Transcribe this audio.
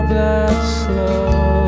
blah, slow.